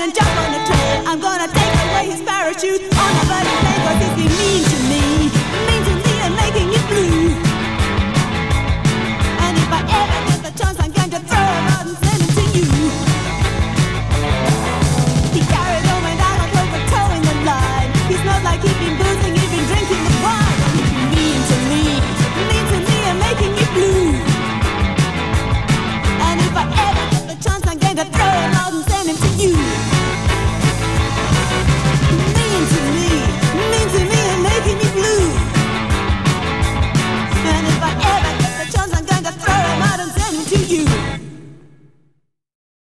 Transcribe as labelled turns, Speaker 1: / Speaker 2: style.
Speaker 1: and jump on the train. I'm gonna take away his parachute on a buddy plane.